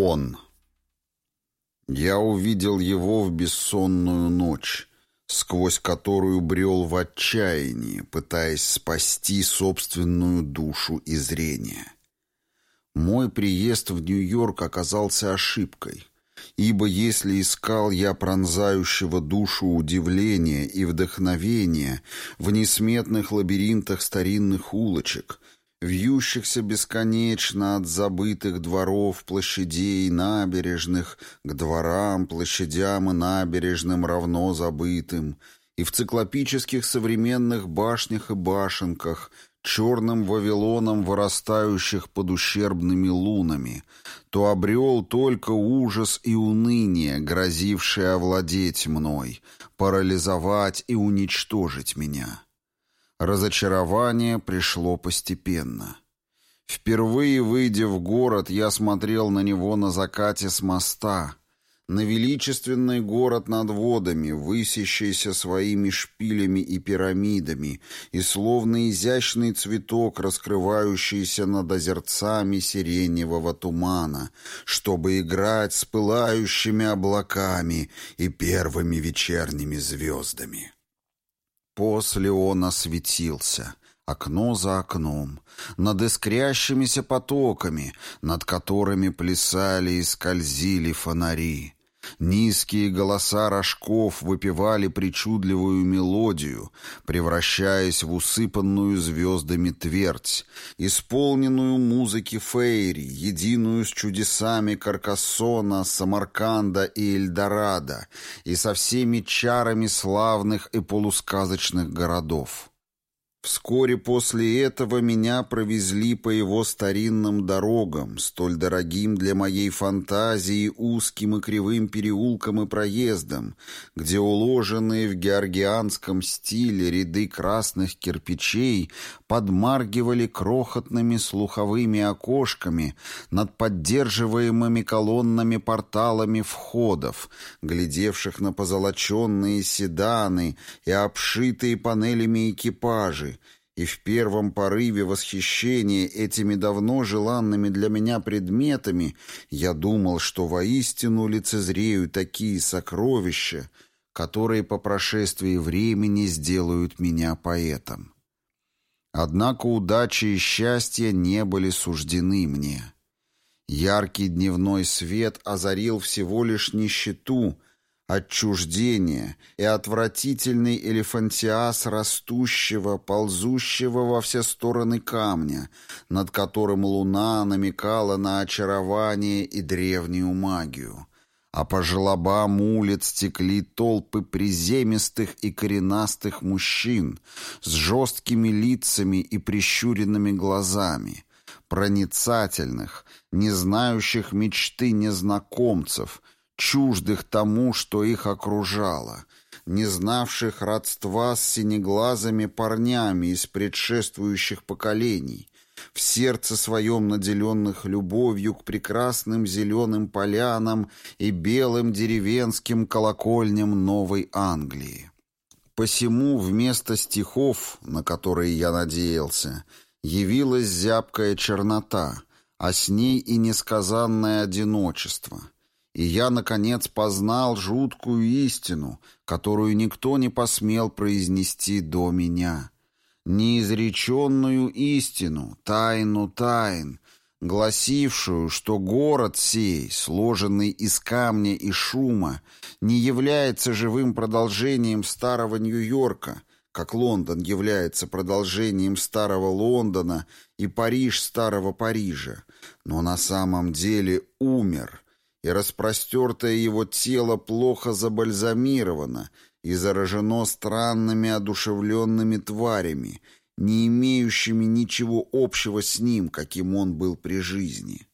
Он. Я увидел его в бессонную ночь, сквозь которую брел в отчаянии, пытаясь спасти собственную душу и зрение. Мой приезд в Нью-Йорк оказался ошибкой, ибо если искал я пронзающего душу удивления и вдохновения в несметных лабиринтах старинных улочек — вьющихся бесконечно от забытых дворов, площадей, набережных, к дворам, площадям и набережным равно забытым, и в циклопических современных башнях и башенках, черным вавилоном вырастающих под ущербными лунами, то обрел только ужас и уныние, грозившие овладеть мной, парализовать и уничтожить меня. Разочарование пришло постепенно. Впервые выйдя в город, я смотрел на него на закате с моста, на величественный город над водами, высящийся своими шпилями и пирамидами, и словно изящный цветок, раскрывающийся над озерцами сиреневого тумана, чтобы играть с пылающими облаками и первыми вечерними звездами. После он осветился, окно за окном, над искрящимися потоками, над которыми плясали и скользили фонари. Низкие голоса рожков выпивали причудливую мелодию, превращаясь в усыпанную звездами твердь, исполненную музыки фейри, единую с чудесами Каркассона, Самарканда и Эльдорадо, и со всеми чарами славных и полусказочных городов. Вскоре после этого меня провезли по его старинным дорогам, столь дорогим для моей фантазии узким и кривым переулкам и проездам, где уложенные в георгианском стиле ряды красных кирпичей подмаргивали крохотными слуховыми окошками над поддерживаемыми колоннами порталами входов, глядевших на позолоченные седаны и обшитые панелями экипажи, и в первом порыве восхищения этими давно желанными для меня предметами я думал, что воистину лицезрею такие сокровища, которые по прошествии времени сделают меня поэтом. Однако удача и счастье не были суждены мне. Яркий дневной свет озарил всего лишь нищету, отчуждение и отвратительный элефантиаз растущего, ползущего во все стороны камня, над которым луна намекала на очарование и древнюю магию. А по желобам улиц текли толпы приземистых и коренастых мужчин с жесткими лицами и прищуренными глазами, проницательных, не знающих мечты незнакомцев — чуждых тому, что их окружало, не знавших родства с синеглазыми парнями из предшествующих поколений, в сердце своем наделенных любовью к прекрасным зеленым полянам и белым деревенским колокольням Новой Англии. Посему вместо стихов, на которые я надеялся, явилась зябкая чернота, а с ней и несказанное одиночество — и я, наконец, познал жуткую истину, которую никто не посмел произнести до меня. Неизреченную истину, тайну тайн, гласившую, что город сей, сложенный из камня и шума, не является живым продолжением старого Нью-Йорка, как Лондон является продолжением старого Лондона и Париж старого Парижа, но на самом деле умер — и распростертое его тело плохо забальзамировано и заражено странными одушевленными тварями, не имеющими ничего общего с ним, каким он был при жизни.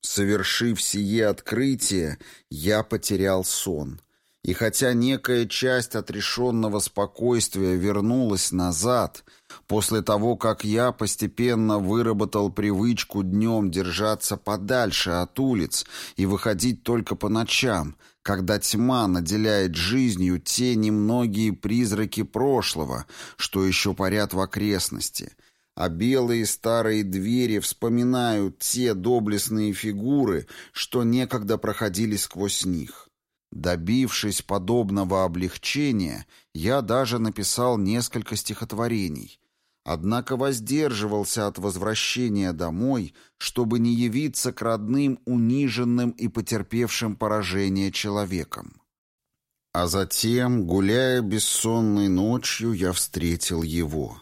Совершив сие открытие, я потерял сон. И хотя некая часть отрешенного спокойствия вернулась назад — После того, как я постепенно выработал привычку днем держаться подальше от улиц и выходить только по ночам, когда тьма наделяет жизнью те немногие призраки прошлого, что еще парят в окрестности, а белые старые двери вспоминают те доблестные фигуры, что некогда проходили сквозь них. Добившись подобного облегчения, я даже написал несколько стихотворений, однако воздерживался от возвращения домой, чтобы не явиться к родным униженным и потерпевшим поражение человеком. А затем, гуляя бессонной ночью, я встретил его.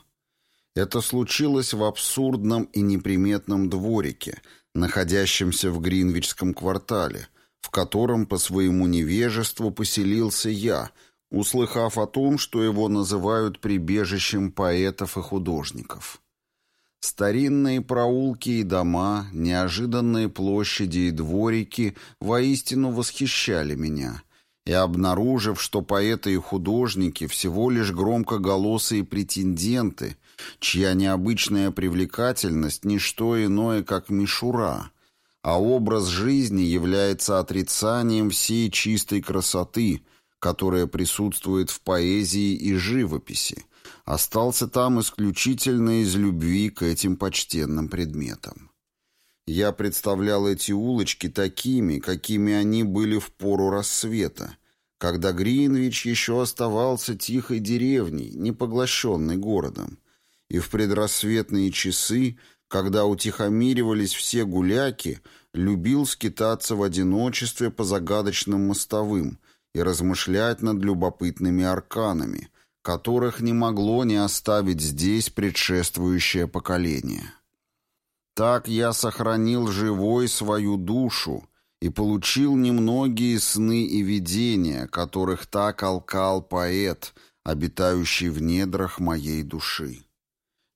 Это случилось в абсурдном и неприметном дворике, находящемся в Гринвичском квартале, в котором по своему невежеству поселился я, услыхав о том, что его называют прибежищем поэтов и художников. Старинные проулки и дома, неожиданные площади и дворики воистину восхищали меня, и, обнаружив, что поэты и художники всего лишь громкоголосые претенденты, чья необычная привлекательность – не что иное, как мишура, а образ жизни является отрицанием всей чистой красоты, которая присутствует в поэзии и живописи, остался там исключительно из любви к этим почтенным предметам. Я представлял эти улочки такими, какими они были в пору рассвета, когда Гринвич еще оставался тихой деревней, не поглощенной городом, и в предрассветные часы, когда утихомиривались все гуляки, любил скитаться в одиночестве по загадочным мостовым и размышлять над любопытными арканами, которых не могло не оставить здесь предшествующее поколение. Так я сохранил живой свою душу и получил немногие сны и видения, которых так алкал поэт, обитающий в недрах моей души.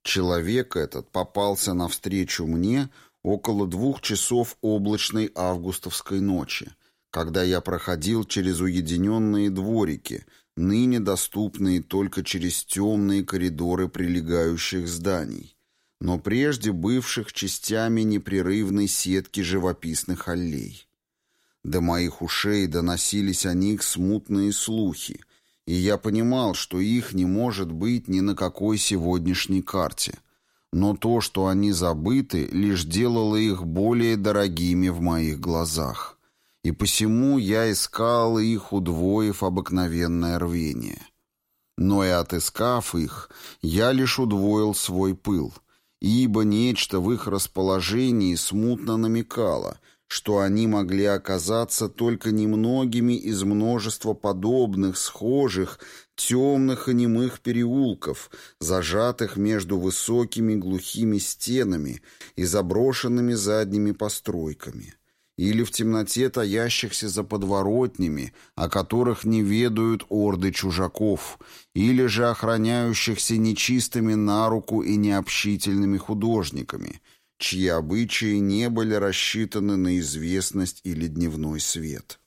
Человек этот попался навстречу мне около двух часов облачной августовской ночи, когда я проходил через уединенные дворики, ныне доступные только через темные коридоры прилегающих зданий, но прежде бывших частями непрерывной сетки живописных аллей. До моих ушей доносились о них смутные слухи, и я понимал, что их не может быть ни на какой сегодняшней карте. Но то, что они забыты, лишь делало их более дорогими в моих глазах. И посему я искал их, удвоив обыкновенное рвение. Но и отыскав их, я лишь удвоил свой пыл, ибо нечто в их расположении смутно намекало — что они могли оказаться только немногими из множества подобных, схожих, темных и немых переулков, зажатых между высокими глухими стенами и заброшенными задними постройками, или в темноте таящихся за подворотнями, о которых не ведают орды чужаков, или же охраняющихся нечистыми на руку и необщительными художниками — чьи обычаи не были рассчитаны на известность или дневной свет.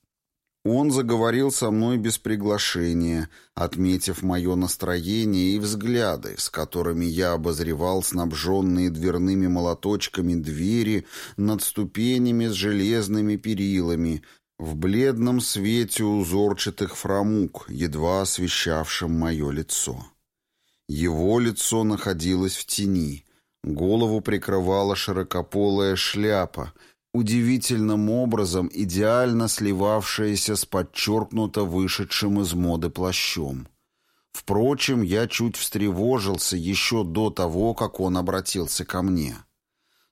Он заговорил со мной без приглашения, отметив мое настроение и взгляды, с которыми я обозревал снабженные дверными молоточками двери над ступенями с железными перилами, в бледном свете узорчатых фрамуг, едва освещавшем мое лицо. Его лицо находилось в тени — Голову прикрывала широкополая шляпа, удивительным образом идеально сливавшаяся с подчеркнуто вышедшим из моды плащом. Впрочем, я чуть встревожился еще до того, как он обратился ко мне.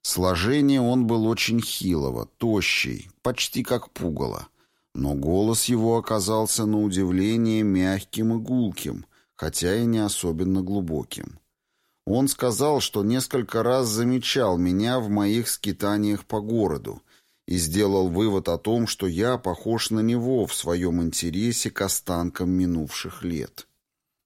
Сложение он был очень хилого, тощий, почти как пугало, но голос его оказался на удивление мягким и гулким, хотя и не особенно глубоким. Он сказал, что несколько раз замечал меня в моих скитаниях по городу и сделал вывод о том, что я похож на него в своем интересе к останкам минувших лет.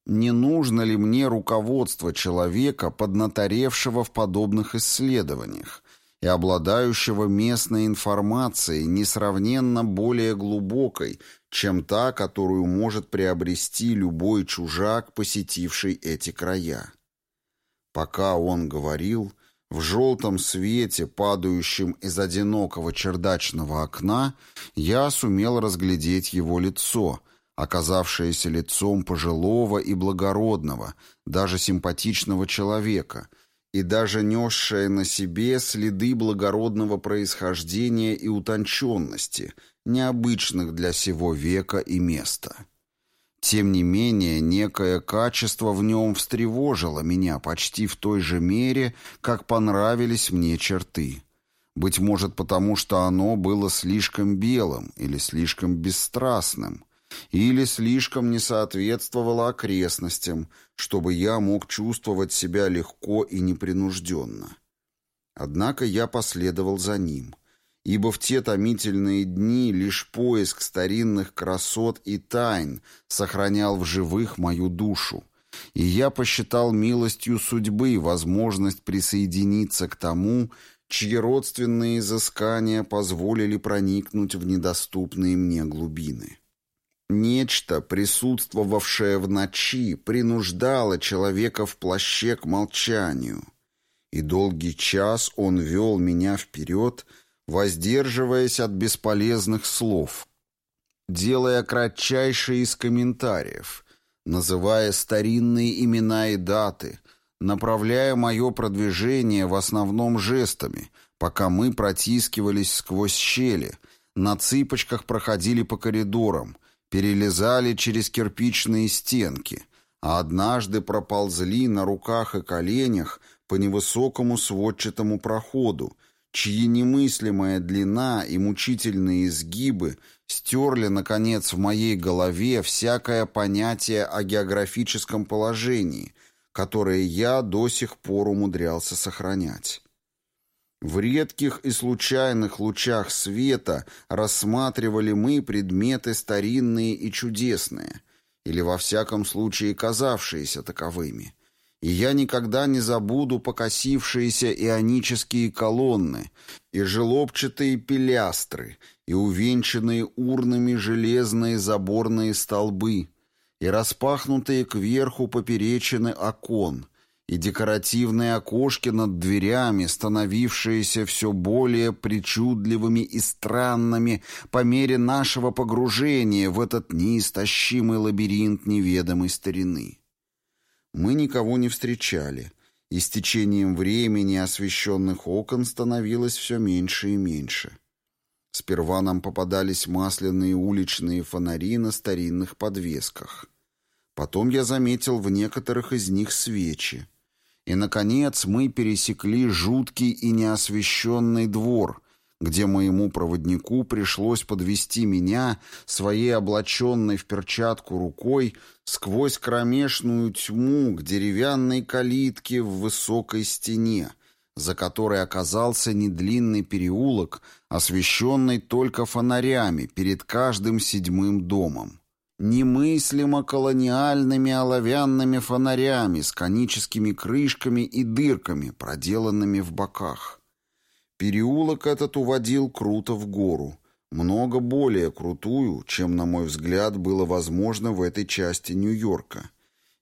Не нужно ли мне руководство человека, поднаторевшего в подобных исследованиях и обладающего местной информацией, несравненно более глубокой, чем та, которую может приобрести любой чужак, посетивший эти края? Пока он говорил, в желтом свете, падающем из одинокого чердачного окна, я сумел разглядеть его лицо, оказавшееся лицом пожилого и благородного, даже симпатичного человека, и даже несшая на себе следы благородного происхождения и утонченности, необычных для сего века и места. Тем не менее, некое качество в нем встревожило меня почти в той же мере, как понравились мне черты. Быть может, потому что оно было слишком белым или слишком бесстрастным, или слишком не соответствовало окрестностям, чтобы я мог чувствовать себя легко и непринужденно. Однако я последовал за ним — ибо в те томительные дни лишь поиск старинных красот и тайн сохранял в живых мою душу, и я посчитал милостью судьбы возможность присоединиться к тому, чьи родственные изыскания позволили проникнуть в недоступные мне глубины. Нечто, присутствовавшее в ночи, принуждало человека в плаще к молчанию, и долгий час он вел меня вперед, воздерживаясь от бесполезных слов, делая кратчайшие из комментариев, называя старинные имена и даты, направляя мое продвижение в основном жестами, пока мы протискивались сквозь щели, на цыпочках проходили по коридорам, перелезали через кирпичные стенки, а однажды проползли на руках и коленях по невысокому сводчатому проходу, чьи немыслимая длина и мучительные изгибы стерли, наконец, в моей голове всякое понятие о географическом положении, которое я до сих пор умудрялся сохранять. В редких и случайных лучах света рассматривали мы предметы старинные и чудесные, или во всяком случае казавшиеся таковыми – и я никогда не забуду покосившиеся ионические колонны и желобчатые пилястры, и увенчанные урнами железные заборные столбы, и распахнутые кверху поперечины окон, и декоративные окошки над дверями, становившиеся все более причудливыми и странными по мере нашего погружения в этот неистощимый лабиринт неведомой старины. Мы никого не встречали, и с течением времени освещенных окон становилось все меньше и меньше. Сперва нам попадались масляные уличные фонари на старинных подвесках. Потом я заметил в некоторых из них свечи. И, наконец, мы пересекли жуткий и неосвещенный двор, где моему проводнику пришлось подвести меня своей облаченной в перчатку рукой сквозь кромешную тьму к деревянной калитке в высокой стене, за которой оказался недлинный переулок, освещенный только фонарями перед каждым седьмым домом. Немыслимо колониальными оловянными фонарями с коническими крышками и дырками, проделанными в боках. Переулок этот уводил круто в гору, много более крутую, чем, на мой взгляд, было возможно в этой части Нью-Йорка.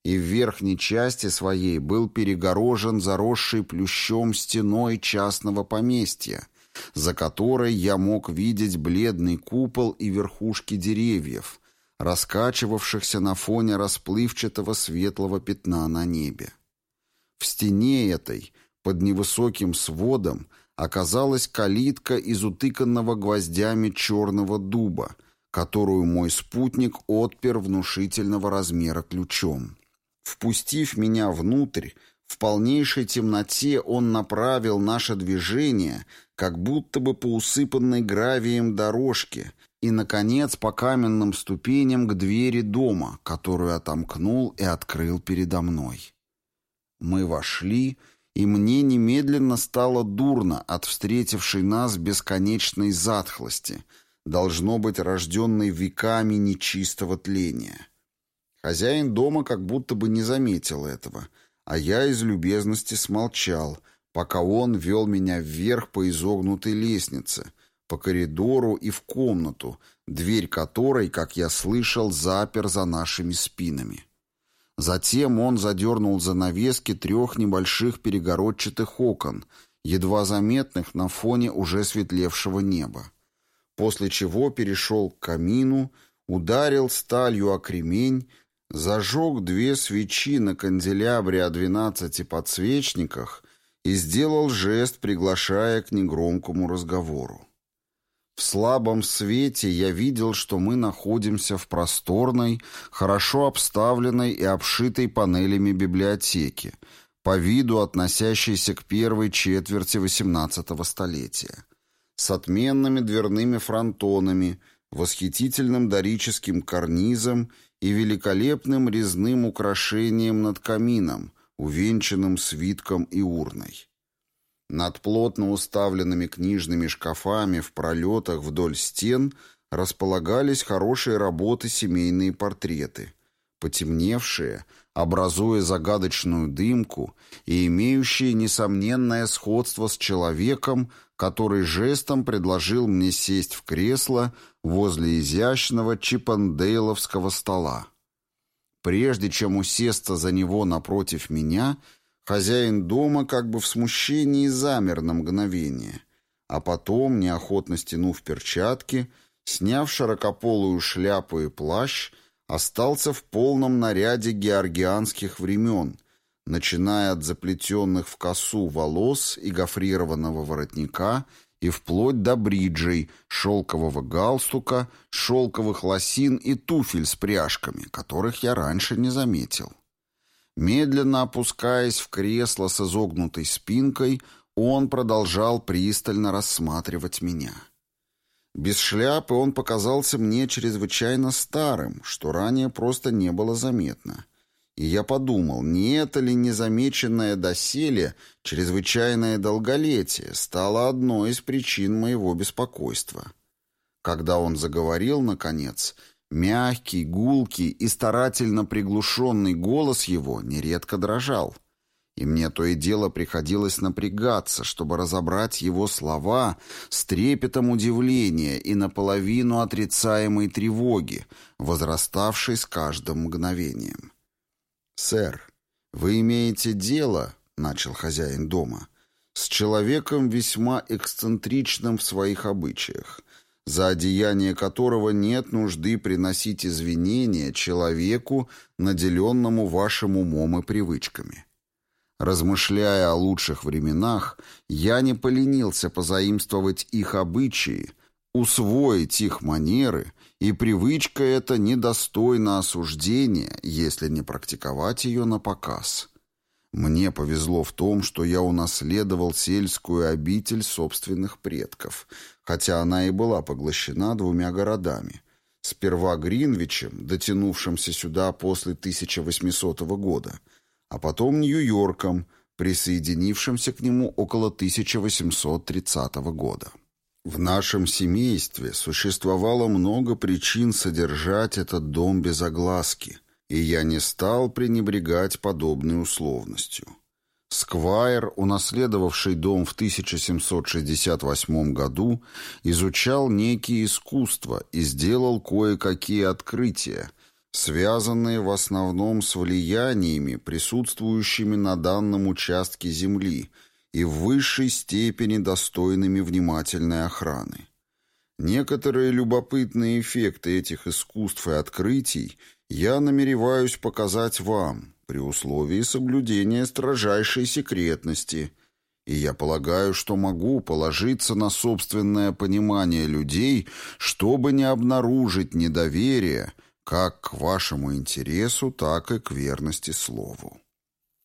И в верхней части своей был перегорожен заросший плющом стеной частного поместья, за которой я мог видеть бледный купол и верхушки деревьев, раскачивавшихся на фоне расплывчатого светлого пятна на небе. В стене этой, под невысоким сводом, оказалась калитка из утыканного гвоздями черного дуба, которую мой спутник отпер внушительного размера ключом. Впустив меня внутрь, в полнейшей темноте он направил наше движение, как будто бы по усыпанной гравием дорожке, и, наконец, по каменным ступеням к двери дома, которую отомкнул и открыл передо мной. Мы вошли и мне немедленно стало дурно от встретившей нас бесконечной затхлости, должно быть рожденной веками нечистого тления. Хозяин дома как будто бы не заметил этого, а я из любезности смолчал, пока он вел меня вверх по изогнутой лестнице, по коридору и в комнату, дверь которой, как я слышал, запер за нашими спинами. Затем он задернул занавески трех небольших перегородчатых окон, едва заметных на фоне уже светлевшего неба. После чего перешел к камину, ударил сталью о кремень, зажег две свечи на канделябре о двенадцати подсвечниках и сделал жест, приглашая к негромкому разговору. В слабом свете я видел, что мы находимся в просторной, хорошо обставленной и обшитой панелями библиотеки, по виду относящейся к первой четверти XVIII столетия, с отменными дверными фронтонами, восхитительным дорическим карнизом и великолепным резным украшением над камином, увенчанным свитком и урной. Над плотно уставленными книжными шкафами в пролетах вдоль стен располагались хорошие работы семейные портреты, потемневшие, образуя загадочную дымку и имеющие несомненное сходство с человеком, который жестом предложил мне сесть в кресло возле изящного чипандейловского стола. Прежде чем усесться за него напротив меня, хозяин дома как бы в смущении замер на мгновение, а потом, неохотно стянув перчатки, сняв широкополую шляпу и плащ, остался в полном наряде георгианских времен, начиная от заплетенных в косу волос и гофрированного воротника и вплоть до бриджей, шелкового галстука, шелковых лосин и туфель с пряжками, которых я раньше не заметил. Медленно опускаясь в кресло с изогнутой спинкой, он продолжал пристально рассматривать меня. Без шляпы он показался мне чрезвычайно старым, что ранее просто не было заметно. И я подумал, не это ли незамеченное доселе чрезвычайное долголетие стало одной из причин моего беспокойства. Когда он заговорил, наконец, мягкий, гулкий и старательно приглушенный голос его нередко дрожал. И мне то и дело приходилось напрягаться, чтобы разобрать его слова с трепетом удивления и наполовину отрицаемой тревоги, возраставшей с каждым мгновением. «Сэр, вы имеете дело, — начал хозяин дома, — с человеком весьма эксцентричным в своих обычаях, за одеяние которого нет нужды приносить извинения человеку, наделенному вашим умом и привычками». Размышляя о лучших временах, я не поленился позаимствовать их обычаи, усвоить их манеры и привычка эта недостойна осуждения, если не практиковать ее на показ. Мне повезло в том, что я унаследовал сельскую обитель собственных предков, хотя она и была поглощена двумя городами. Сперва Гринвичем, дотянувшимся сюда после 1800 года, а потом Нью-Йорком, присоединившимся к нему около 1830 года. В нашем семействе существовало много причин содержать этот дом без огласки, и я не стал пренебрегать подобной условностью. Сквайр, унаследовавший дом в 1768 году, изучал некие искусства и сделал кое-какие открытия, связанные в основном с влияниями, присутствующими на данном участке Земли – и в высшей степени достойными внимательной охраны. Некоторые любопытные эффекты этих искусств и открытий я намереваюсь показать вам при условии соблюдения строжайшей секретности, и я полагаю, что могу положиться на собственное понимание людей, чтобы не обнаружить недоверие как к вашему интересу, так и к верности слову.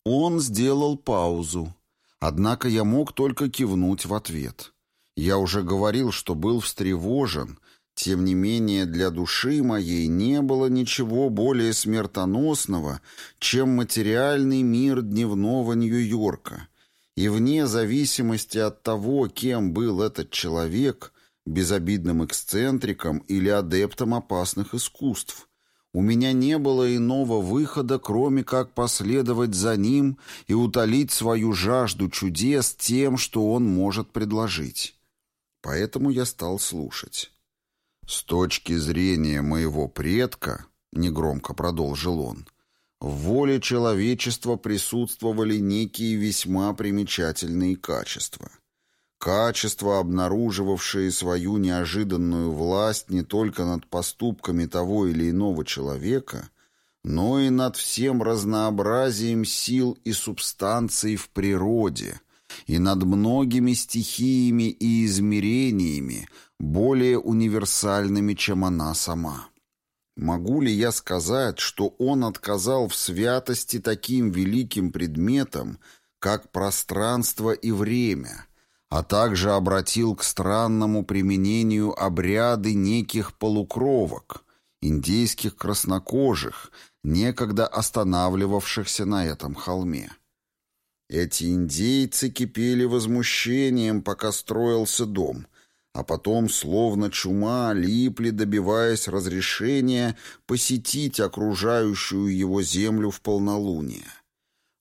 Он сделал паузу, Однако я мог только кивнуть в ответ. Я уже говорил, что был встревожен, тем не менее для души моей не было ничего более смертоносного, чем материальный мир дневного Нью-Йорка. И вне зависимости от того, кем был этот человек, безобидным эксцентриком или адептом опасных искусств, у меня не было иного выхода, кроме как последовать за ним и утолить свою жажду чудес тем, что он может предложить. Поэтому я стал слушать. «С точки зрения моего предка», — негромко продолжил он, — «в воле человечества присутствовали некие весьма примечательные качества». Качества, обнаруживавшие свою неожиданную власть не только над поступками того или иного человека, но и над всем разнообразием сил и субстанций в природе, и над многими стихиями и измерениями, более универсальными, чем она сама. Могу ли я сказать, что он отказал в святости таким великим предметам, как пространство и время, а также обратил к странному применению обряды неких полукровок, индейских краснокожих, некогда останавливавшихся на этом холме. Эти индейцы кипели возмущением, пока строился дом, а потом, словно чума, липли, добиваясь разрешения посетить окружающую его землю в полнолуние.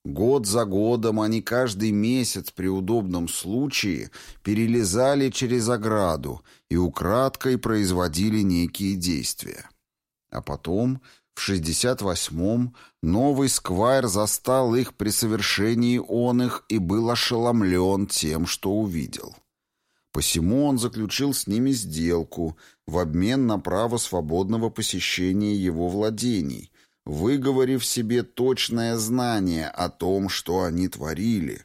Год за годом они каждый месяц при удобном случае перелезали через ограду и украдкой производили некие действия. А потом, в 68-м, новый сквайр застал их при совершении он их и был ошеломлен тем, что увидел. Посему он заключил с ними сделку в обмен на право свободного посещения его владений, выговорив себе точное знание о том, что они творили,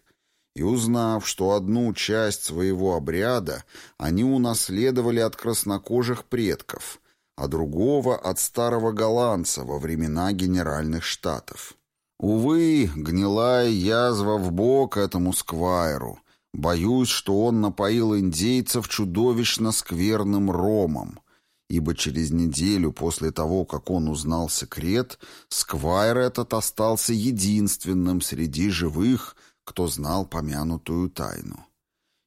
и узнав, что одну часть своего обряда они унаследовали от краснокожих предков, а другого от старого голландца во времена генеральных штатов. Увы, гнилая язва в бок этому сквайру. Боюсь, что он напоил индейцев чудовищно скверным ромом, ибо через неделю после того, как он узнал секрет, сквайр этот остался единственным среди живых, кто знал помянутую тайну.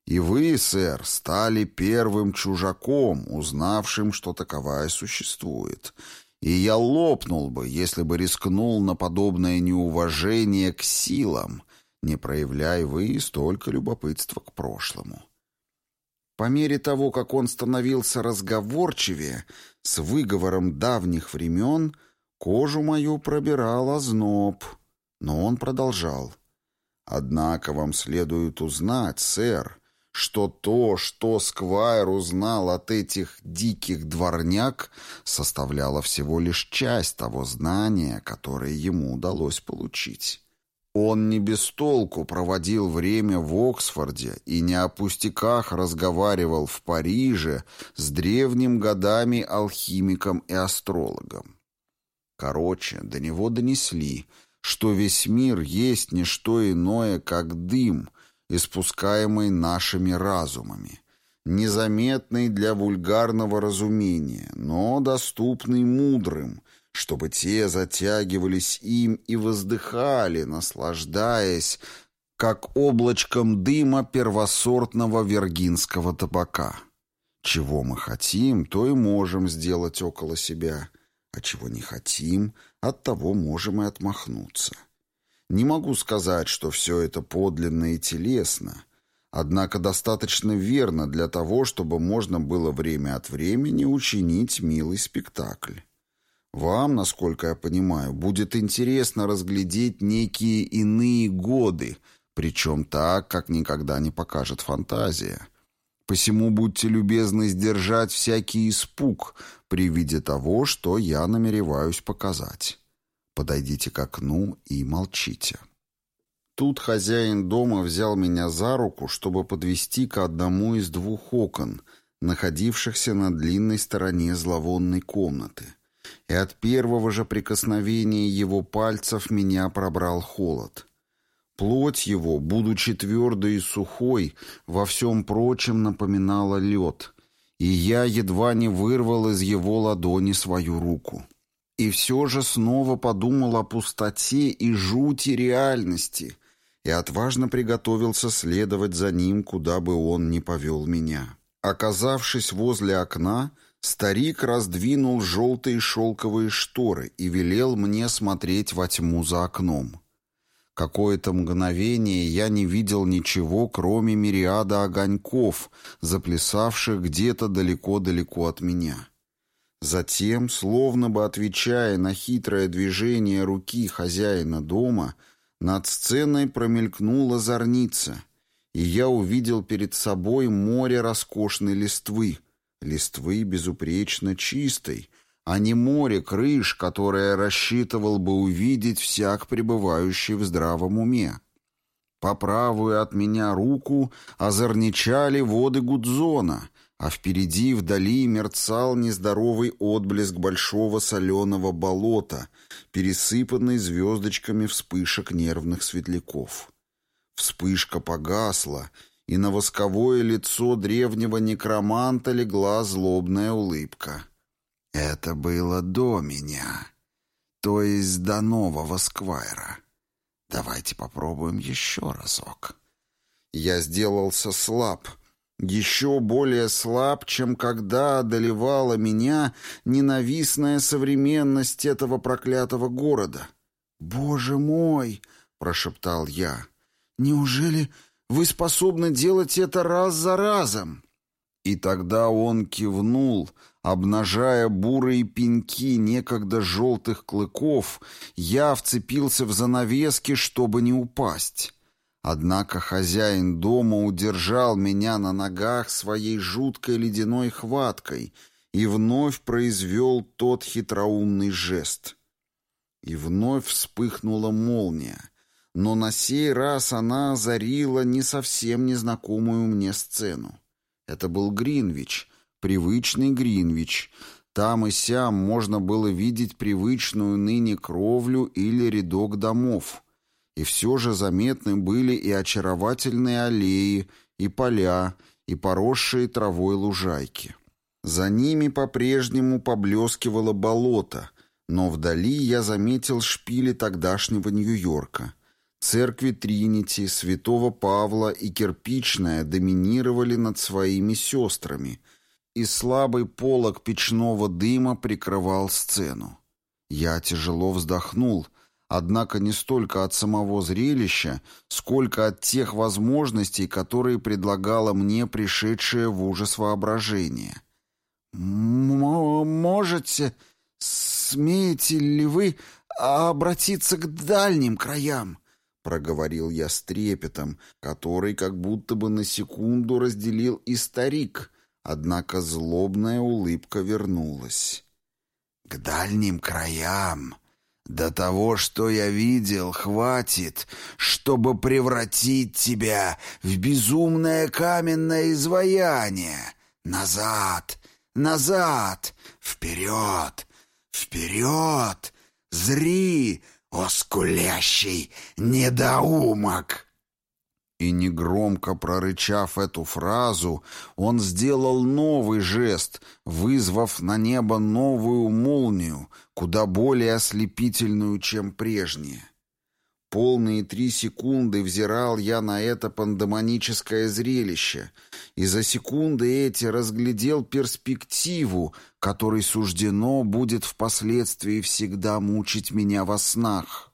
И вы, сэр, стали первым чужаком, узнавшим, что таковая существует. И я лопнул бы, если бы рискнул на подобное неуважение к силам, не проявляя вы столько любопытства к прошлому. По мере того, как он становился разговорчивее, с выговором давних времен, кожу мою пробирал озноб, но он продолжал. «Однако вам следует узнать, сэр, что то, что Сквайр узнал от этих диких дворняк, составляло всего лишь часть того знания, которое ему удалось получить. Он не без толку проводил время в Оксфорде и не о пустяках разговаривал в Париже с древним годами алхимиком и астрологом. Короче, до него донесли, что весь мир есть не что иное, как дым, испускаемый нашими разумами, незаметный для вульгарного разумения, но доступный мудрым, чтобы те затягивались им и воздыхали, наслаждаясь, как облачком дыма первосортного вергинского табака. Чего мы хотим, то и можем сделать около себя, а чего не хотим, от того можем и отмахнуться. Не могу сказать, что все это подлинно и телесно, однако достаточно верно для того, чтобы можно было время от времени учинить милый спектакль. Вам, насколько я понимаю, будет интересно разглядеть некие иные годы, причем так, как никогда не покажет фантазия. Посему будьте любезны сдержать всякий испуг при виде того, что я намереваюсь показать. Подойдите к окну и молчите. Тут хозяин дома взял меня за руку, чтобы подвести к одному из двух окон, находившихся на длинной стороне зловонной комнаты. И от первого же прикосновения его пальцев меня пробрал холод. Плоть его, будучи твердой и сухой, во всем прочем напоминала лед, и я едва не вырвал из его ладони свою руку. И все же снова подумал о пустоте и жути реальности и отважно приготовился следовать за ним, куда бы он ни повел меня. Оказавшись возле окна, старик раздвинул желтые шелковые шторы и велел мне смотреть во тьму за окном. Какое-то мгновение я не видел ничего, кроме мириада огоньков, заплясавших где-то далеко-далеко от меня. Затем, словно бы отвечая на хитрое движение руки хозяина дома, над сценой промелькнула зорница, и я увидел перед собой море роскошной листвы, листвы безупречно чистой, а не море крыш, которое рассчитывал бы увидеть всяк пребывающий в здравом уме. По правую от меня руку озорничали воды Гудзона, а впереди вдали мерцал нездоровый отблеск большого соленого болота, пересыпанный звездочками вспышек нервных светляков. Вспышка погасла, и на восковое лицо древнего некроманта легла злобная улыбка. Это было до меня, то есть до нового сквайра. Давайте попробуем еще разок. Я сделался слаб, еще более слаб, чем когда одолевала меня ненавистная современность этого проклятого города. «Боже мой!» — прошептал я. «Неужели вы способны делать это раз за разом?» И тогда он кивнул, обнажая бурые пеньки некогда желтых клыков, я вцепился в занавески, чтобы не упасть. Однако хозяин дома удержал меня на ногах своей жуткой ледяной хваткой и вновь произвел тот хитроумный жест. И вновь вспыхнула молния, но на сей раз она озарила не совсем незнакомую мне сцену. Это был Гринвич — Привычный Гринвич. Там и сям можно было видеть привычную ныне кровлю или рядок домов. И все же заметны были и очаровательные аллеи, и поля, и поросшие травой лужайки. За ними по-прежнему поблескивало болото, но вдали я заметил шпили тогдашнего Нью-Йорка. Церкви Тринити, Святого Павла и Кирпичная доминировали над своими сестрами — и слабый полог печного дыма прикрывал сцену. Я тяжело вздохнул, однако не столько от самого зрелища, сколько от тех возможностей, которые предлагало мне пришедшее в ужас воображение. «Можете, смеете ли вы обратиться к дальним краям?» — проговорил я с трепетом, который как будто бы на секунду разделил и старик — Однако злобная улыбка вернулась. «К дальним краям. До того, что я видел, хватит, чтобы превратить тебя в безумное каменное изваяние. Назад, назад, вперед, вперед! Зри, о недоумок!» И негромко прорычав эту фразу, он сделал новый жест, вызвав на небо новую молнию, куда более ослепительную, чем прежняя. Полные три секунды взирал я на это пандемоническое зрелище, и за секунды эти разглядел перспективу, которой суждено будет впоследствии всегда мучить меня во снах.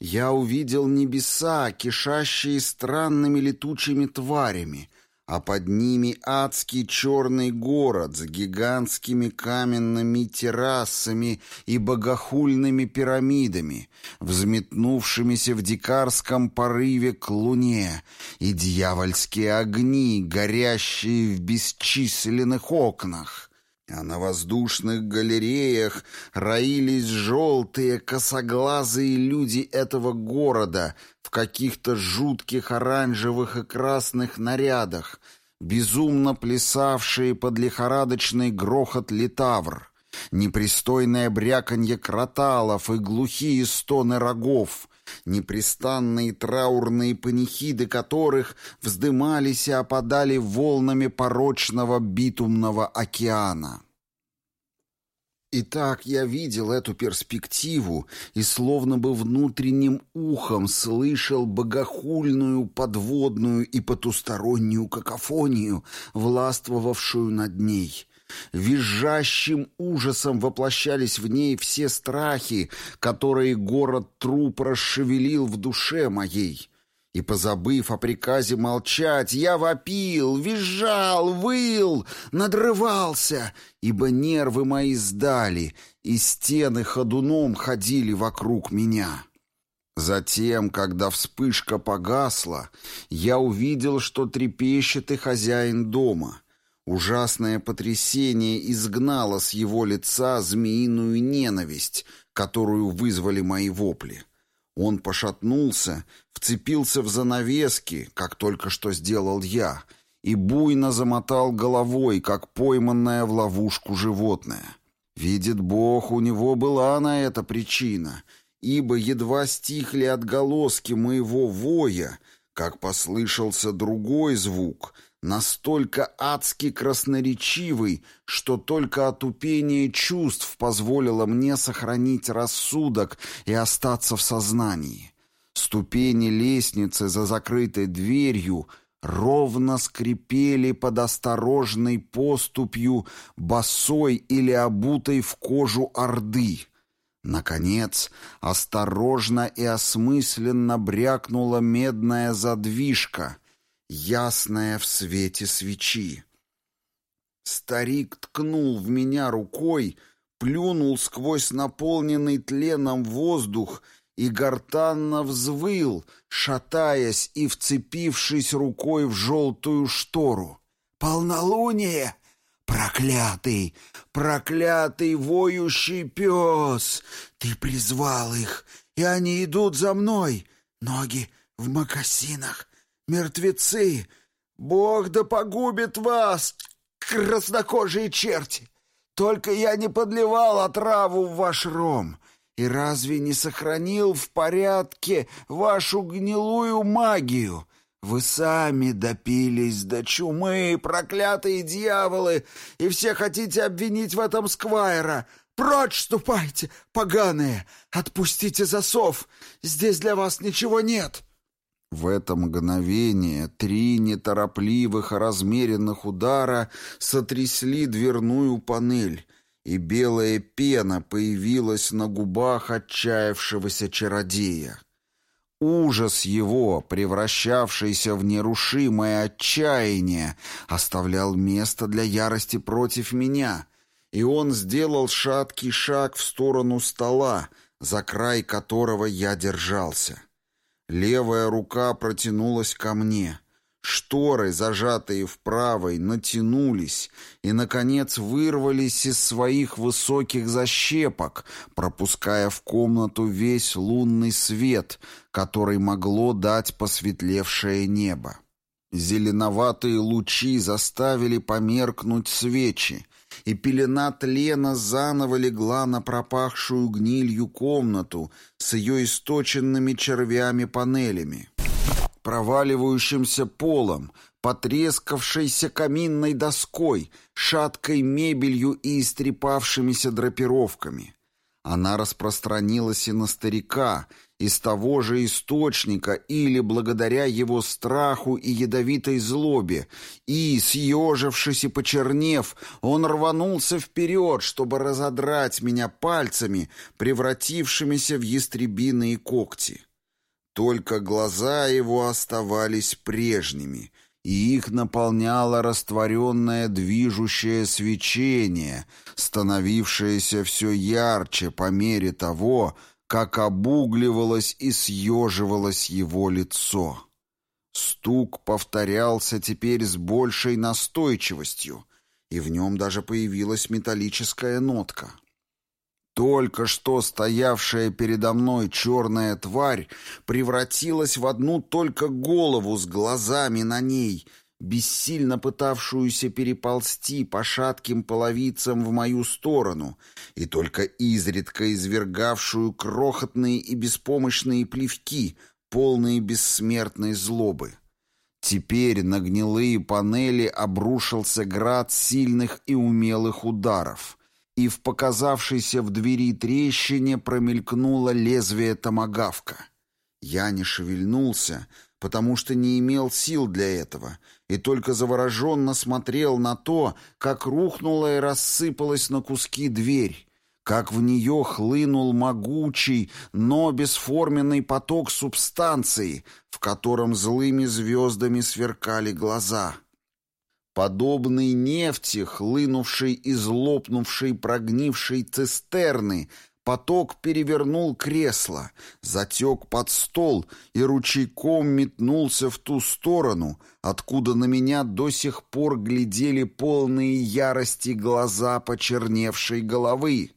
Я увидел небеса, кишащие странными летучими тварями, а под ними адский черный город с гигантскими каменными террасами и богохульными пирамидами, взметнувшимися в дикарском порыве к луне, и дьявольские огни, горящие в бесчисленных окнах а на воздушных галереях роились желтые косоглазые люди этого города в каких-то жутких оранжевых и красных нарядах, безумно плясавшие под лихорадочный грохот литавр, непристойное бряканье кроталов и глухие стоны рогов, непрестанные траурные панихиды которых вздымались и опадали волнами порочного битумного океана. Итак, я видел эту перспективу и словно бы внутренним ухом слышал богохульную, подводную и потустороннюю какофонию, властвовавшую над ней — Визжащим ужасом воплощались в ней все страхи, которые город труп расшевелил в душе моей. И, позабыв о приказе молчать, я вопил, визжал, выл, надрывался, ибо нервы мои сдали, и стены ходуном ходили вокруг меня. Затем, когда вспышка погасла, я увидел, что трепещет и хозяин дома — Ужасное потрясение изгнало с его лица змеиную ненависть, которую вызвали мои вопли. Он пошатнулся, вцепился в занавески, как только что сделал я, и буйно замотал головой, как пойманное в ловушку животное. Видит Бог, у него была на это причина, ибо едва стихли отголоски моего воя, как послышался другой звук, настолько адски красноречивый, что только отупение чувств позволило мне сохранить рассудок и остаться в сознании. Ступени лестницы за закрытой дверью ровно скрипели под осторожной поступью босой или обутой в кожу орды. Наконец, осторожно и осмысленно брякнула медная задвижка, ясная в свете свечи. Старик ткнул в меня рукой, плюнул сквозь наполненный тленом воздух и гортанно взвыл, шатаясь и вцепившись рукой в желтую штору. «Полнолуние! Проклятый, проклятый воющий пес! Ты призвал их, и они идут за мной, ноги в мокасинах, мертвецы! Бог да погубит вас, краснокожие черти! Только я не подливал отраву в ваш ром!» И разве не сохранил в порядке вашу гнилую магию? Вы сами допились до чумы, проклятые дьяволы, и все хотите обвинить в этом Сквайра. Прочь ступайте, поганые! Отпустите засов! Здесь для вас ничего нет!» В это мгновение три неторопливых, размеренных удара сотрясли дверную панель, и белая пена появилась на губах отчаявшегося чародея. Ужас его, превращавшийся в нерушимое отчаяние, оставлял место для ярости против меня, и он сделал шаткий шаг в сторону стола, за край которого я держался. Левая рука протянулась ко мне — Шторы, зажатые в правой, натянулись и, наконец, вырвались из своих высоких защепок, пропуская в комнату весь лунный свет, который могло дать посветлевшее небо. Зеленоватые лучи заставили померкнуть свечи, и пелена тлена заново легла на пропахшую гнилью комнату с ее источенными червями панелями проваливающимся полом, потрескавшейся каминной доской, шаткой мебелью и истрепавшимися драпировками. Она распространилась и на старика, из того же источника или благодаря его страху и ядовитой злобе, и, съежившись и почернев, он рванулся вперед, чтобы разодрать меня пальцами, превратившимися в ястребиные когти. Только глаза его оставались прежними, и их наполняло растворенное движущее свечение, становившееся все ярче по мере того, как обугливалось и съеживалось его лицо. Стук повторялся теперь с большей настойчивостью, и в нем даже появилась металлическая нотка — только что стоявшая передо мной черная тварь превратилась в одну только голову с глазами на ней, бессильно пытавшуюся переползти по шатким половицам в мою сторону и только изредка извергавшую крохотные и беспомощные плевки, полные бессмертной злобы. Теперь на гнилые панели обрушился град сильных и умелых ударов — и в показавшейся в двери трещине промелькнуло лезвие томагавка. Я не шевельнулся, потому что не имел сил для этого, и только завороженно смотрел на то, как рухнула и рассыпалась на куски дверь, как в нее хлынул могучий, но бесформенный поток субстанции, в котором злыми звездами сверкали глаза — Подобный нефти, хлынувшей из лопнувшей прогнившей цистерны, поток перевернул кресло, затек под стол и ручейком метнулся в ту сторону, откуда на меня до сих пор глядели полные ярости глаза почерневшей головы.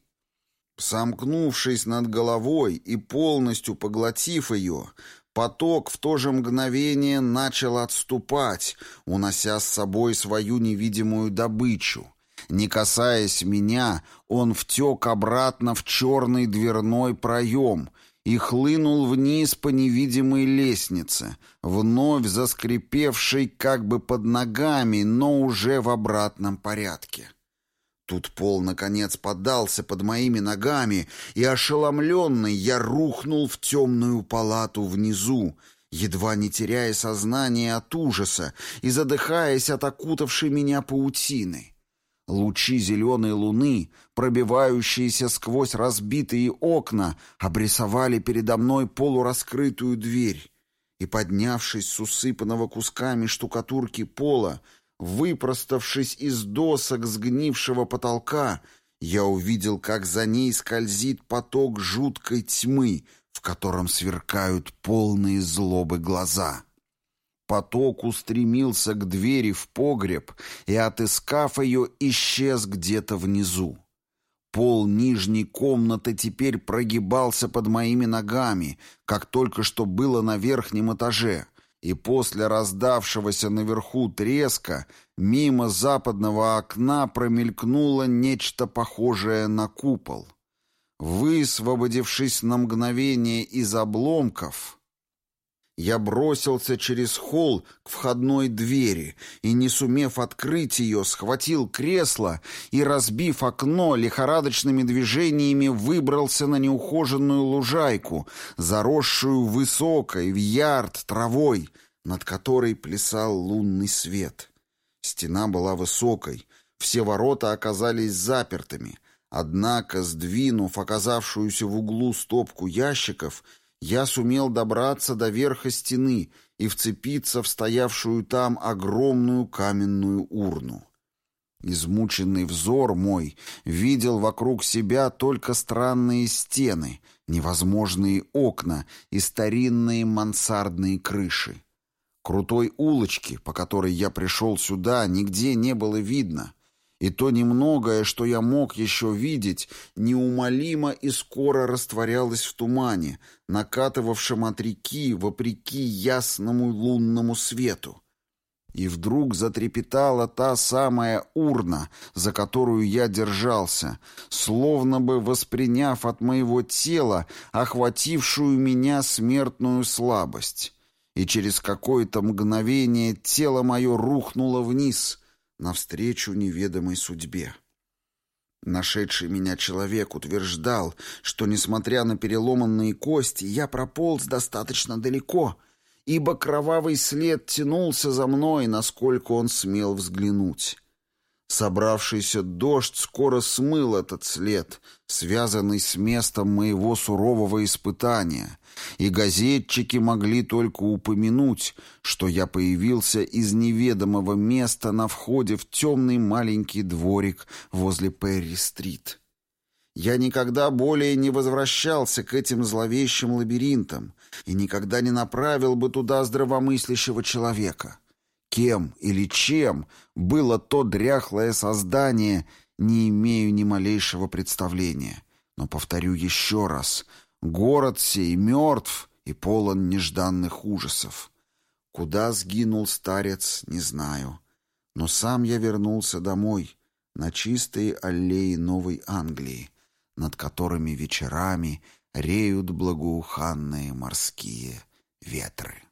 Сомкнувшись над головой и полностью поглотив ее, поток в то же мгновение начал отступать, унося с собой свою невидимую добычу. Не касаясь меня, он втек обратно в черный дверной проем и хлынул вниз по невидимой лестнице, вновь заскрипевшей как бы под ногами, но уже в обратном порядке. Тут пол, наконец, поддался под моими ногами, и, ошеломленный, я рухнул в темную палату внизу, едва не теряя сознание от ужаса и задыхаясь от окутавшей меня паутины. Лучи зеленой луны, пробивающиеся сквозь разбитые окна, обрисовали передо мной полураскрытую дверь, и, поднявшись с усыпанного кусками штукатурки пола, выпроставшись из досок сгнившего потолка, я увидел, как за ней скользит поток жуткой тьмы, в котором сверкают полные злобы глаза. Поток устремился к двери в погреб и, отыскав ее, исчез где-то внизу. Пол нижней комнаты теперь прогибался под моими ногами, как только что было на верхнем этаже, и после раздавшегося наверху треска мимо западного окна промелькнуло нечто похожее на купол. Высвободившись на мгновение из обломков, я бросился через холл к входной двери и, не сумев открыть ее, схватил кресло и, разбив окно, лихорадочными движениями выбрался на неухоженную лужайку, заросшую высокой, в ярд травой, над которой плясал лунный свет. Стена была высокой, все ворота оказались запертыми, однако, сдвинув оказавшуюся в углу стопку ящиков, я сумел добраться до верха стены и вцепиться в стоявшую там огромную каменную урну. Измученный взор мой видел вокруг себя только странные стены, невозможные окна и старинные мансардные крыши. Крутой улочки, по которой я пришел сюда, нигде не было видно — и то немногое, что я мог еще видеть, неумолимо и скоро растворялось в тумане, накатывавшем от реки вопреки ясному лунному свету. И вдруг затрепетала та самая урна, за которую я держался, словно бы восприняв от моего тела охватившую меня смертную слабость. И через какое-то мгновение тело мое рухнуло вниз — навстречу неведомой судьбе. Нашедший меня человек утверждал, что, несмотря на переломанные кости, я прополз достаточно далеко, ибо кровавый след тянулся за мной, насколько он смел взглянуть. Собравшийся дождь скоро смыл этот след, связанный с местом моего сурового испытания, и газетчики могли только упомянуть, что я появился из неведомого места на входе в темный маленький дворик возле Перри-стрит. Я никогда более не возвращался к этим зловещим лабиринтам и никогда не направил бы туда здравомыслящего человека. Кем или чем было то дряхлое создание, не имею ни малейшего представления. Но повторю еще раз, город сей мертв и полон нежданных ужасов. Куда сгинул старец, не знаю. Но сам я вернулся домой, на чистые аллеи Новой Англии, над которыми вечерами реют благоуханные морские ветры.